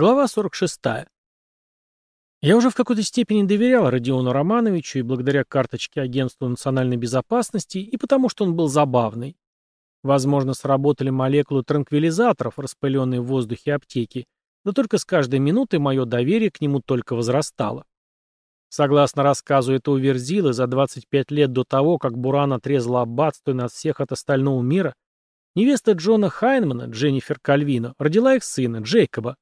Глава 46. Я уже в какой-то степени доверял Родиону Романовичу и благодаря карточке Агентства национальной безопасности, и потому что он был забавный. Возможно, сработали молекулы транквилизаторов, распыленные в воздухе аптеки, но только с каждой минутой мое доверие к нему только возрастало. Согласно рассказу этого Верзилы, за 25 лет до того, как Буран отрезал аббатство от всех от остального мира, невеста Джона Хайнмана, Дженнифер Кальвино, родила их сына, Джейкоба.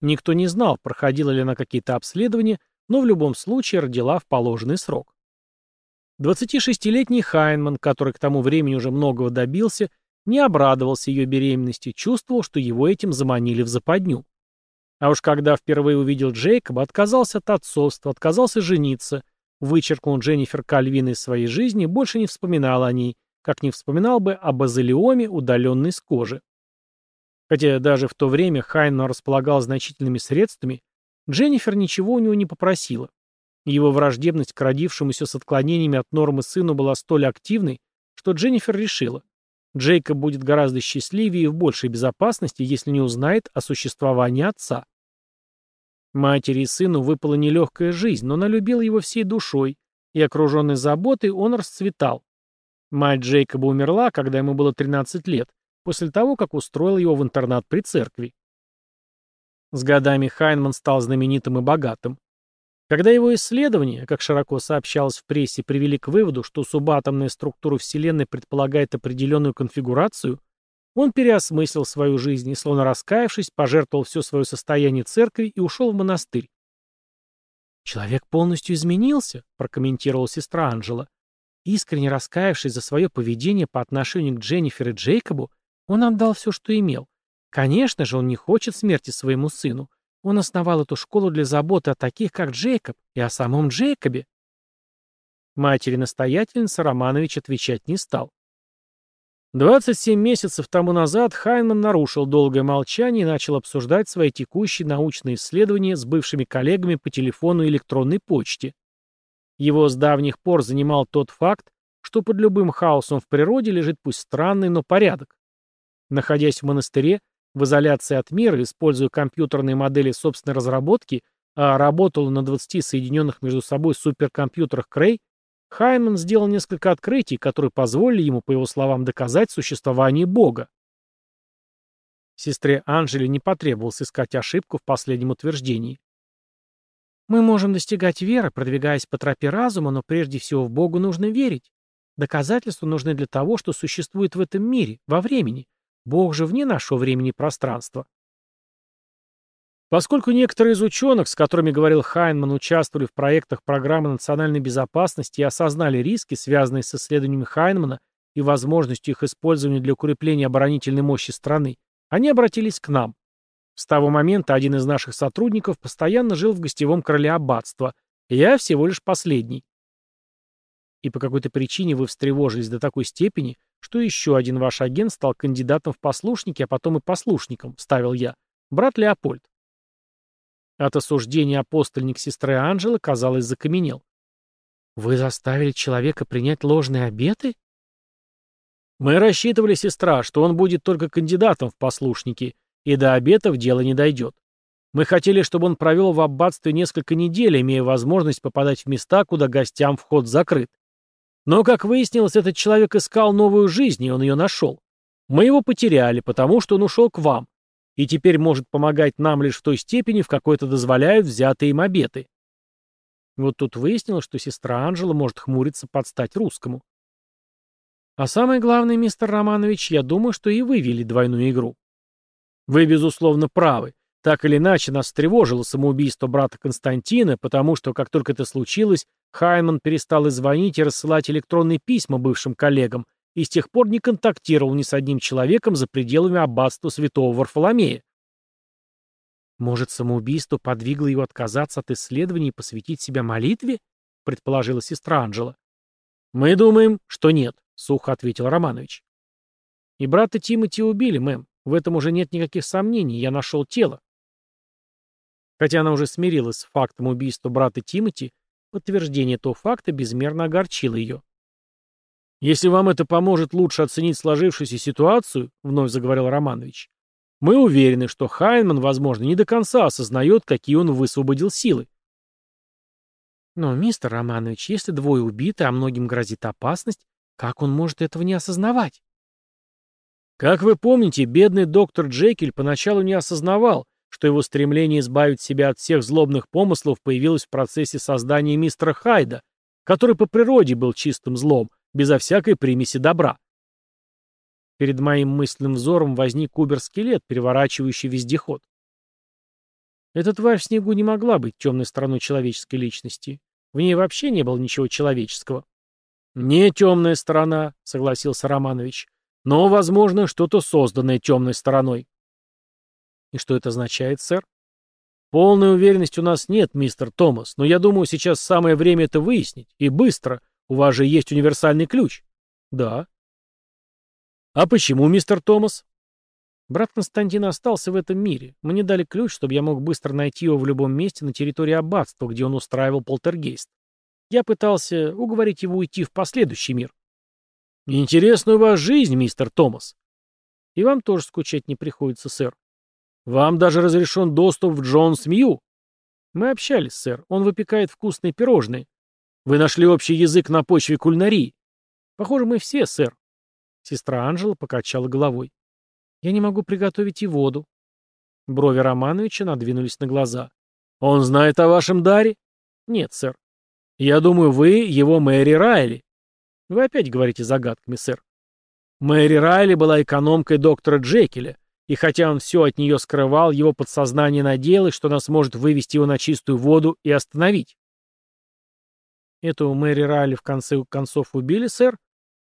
Никто не знал, проходила ли она какие-то обследования, но в любом случае родила в положенный срок. 26-летний Хайнман, который к тому времени уже многого добился, не обрадовался ее беременности, чувствовал, что его этим заманили в западню. А уж когда впервые увидел Джейкоба, отказался от отцовства, отказался жениться, вычеркнул Дженнифер Кальвин из своей жизни больше не вспоминал о ней, как не вспоминал бы об азелиоме, удаленной с кожи. Хотя даже в то время Хайнман располагал значительными средствами, Дженнифер ничего у него не попросила. Его враждебность к родившемуся с отклонениями от нормы сыну была столь активной, что Дженнифер решила, Джейкоб будет гораздо счастливее и в большей безопасности, если не узнает о существовании отца. Матери и сыну выпала нелегкая жизнь, но она любила его всей душой, и, окруженный заботой, он расцветал. Мать Джейкоба умерла, когда ему было 13 лет, после того, как устроил его в интернат при церкви. С годами Хайнман стал знаменитым и богатым. Когда его исследования, как широко сообщалось в прессе, привели к выводу, что субатомная структура Вселенной предполагает определенную конфигурацию, он переосмыслил свою жизнь и, словно раскаявшись, пожертвовал все свое состояние церкви и ушел в монастырь. «Человек полностью изменился», — прокомментировала сестра Анжела. Искренне раскаявшись за свое поведение по отношению к Дженнифер и Джейкобу, он отдал все, что имел. Конечно же, он не хочет смерти своему сыну. Он основал эту школу для заботы о таких, как Джейкоб, и о самом Джейкобе. Матери-настоятельница Романович отвечать не стал. 27 месяцев тому назад Хайнман нарушил долгое молчание и начал обсуждать свои текущие научные исследования с бывшими коллегами по телефону и электронной почте. Его с давних пор занимал тот факт, что под любым хаосом в природе лежит пусть странный, но порядок. Находясь в монастыре, в изоляции от мира, используя компьютерные модели собственной разработки, а работал на 20 соединенных между собой суперкомпьютерах Крей, Хайнман сделал несколько открытий, которые позволили ему, по его словам, доказать существование Бога. Сестре Анжеле не потребовалось искать ошибку в последнем утверждении. Мы можем достигать веры, продвигаясь по тропе разума, но прежде всего в Богу нужно верить. Доказательства нужны для того, что существует в этом мире, во времени, Бог же вне нашего времени и пространства. Поскольку некоторые из ученых, с которыми говорил Хайнман, участвовали в проектах программы национальной безопасности и осознали риски, связанные с исследованиями Хайнмана и возможностью их использования для укрепления оборонительной мощи страны, они обратились к нам. С того момента один из наших сотрудников постоянно жил в гостевом крыле аббатства, я всего лишь последний. И по какой-то причине вы встревожились до такой степени, что еще один ваш агент стал кандидатом в послушники, а потом и послушником, ставил я. Брат Леопольд. От осуждения апостольник сестры Анжелы, казалось, закаменел. Вы заставили человека принять ложные обеты? Мы рассчитывали, сестра, что он будет только кандидатом в послушники, и до обетов дело не дойдет. Мы хотели, чтобы он провел в аббатстве несколько недель, имея возможность попадать в места, куда гостям вход закрыт. Но, как выяснилось, этот человек искал новую жизнь, и он ее нашел. Мы его потеряли, потому что он ушел к вам, и теперь может помогать нам лишь в той степени, в какой это дозволяют взятые им обеты. Вот тут выяснилось, что сестра Анжела может хмуриться под стать русскому. А самое главное, мистер Романович, я думаю, что и вы вели двойную игру. Вы, безусловно, правы. Так или иначе, нас встревожило самоубийство брата Константина, потому что, как только это случилось, Хайнман перестал и звонить, и рассылать электронные письма бывшим коллегам, и с тех пор не контактировал ни с одним человеком за пределами аббатства святого Варфоломея. «Может, самоубийство подвигло его отказаться от исследований и посвятить себя молитве?» — предположила сестра Анжела. «Мы думаем, что нет», — сухо ответил Романович. «И брата Тимати убили, мэм. В этом уже нет никаких сомнений. Я нашел тело». Хотя она уже смирилась с фактом убийства брата Тимати, Подтверждение этого факта безмерно огорчило ее. «Если вам это поможет лучше оценить сложившуюся ситуацию», — вновь заговорил Романович, Мы уверены, что Хайнман, возможно, не до конца осознает, какие он высвободил силы. Но, мистер Романович, если двое убиты, а многим грозит опасность, как он может этого не осознавать? Как вы помните, бедный доктор Джекиль поначалу не осознавал, что его стремление избавить себя от всех злобных помыслов появилось в процессе создания мистера Хайда, который по природе был чистым злом, безо всякой примеси добра. Перед моим мысленным взором возник убер-скелет, переворачивающий вездеход. Эта тварь в снегу не могла быть темной стороной человеческой личности. В ней вообще не было ничего человеческого. «Не темная сторона», — согласился Романович, — «но, возможно, что-то созданное темной стороной». «И что это означает, сэр?» «Полной уверенности у нас нет, мистер Томас, но я думаю, сейчас самое время это выяснить. И быстро. У вас же есть универсальный ключ». «Да». «А почему, мистер Томас?» Брат Константин остался в этом мире. Мне дали ключ, чтобы я мог быстро найти его в любом месте на территории аббатства, где он устраивал полтергейст. Я пытался уговорить его уйти в последующий мир. Интересная у вас жизнь, мистер Томас. И вам тоже скучать не приходится, сэр. Вам даже разрешен доступ в Джонс Мью. Мы общались, сэр. Он выпекает вкусные пирожные. Вы нашли общий язык на почве кулинарии. Похоже, мы все, сэр. Сестра Анжела покачала головой. «Я не могу приготовить и воду». Брови Романовича надвинулись на глаза. «Он знает о вашем даре?» «Нет, сэр». «Я думаю, вы его Мэри Райли». «Вы опять говорите загадками, сэр». Мэри Райли была экономкой доктора Джекеля, и хотя он все от нее скрывал, его подсознание надеялось, что она сможет вывести его на чистую воду и остановить. «Эту Мэри Райли в конце концов убили, сэр?»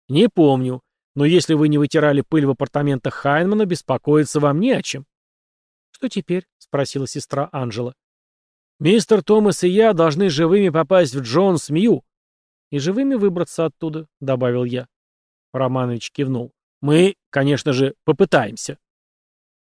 «Не помню. Но если вы не вытирали пыль в апартаментах Хайнмана, беспокоиться вам не о чем. «Что теперь?» — спросила сестра Анжела. «Мистер Томас и я должны живыми попасть в Джонс Мью и живыми выбраться оттуда», — добавил я. Романович кивнул. «Мы, конечно же, попытаемся».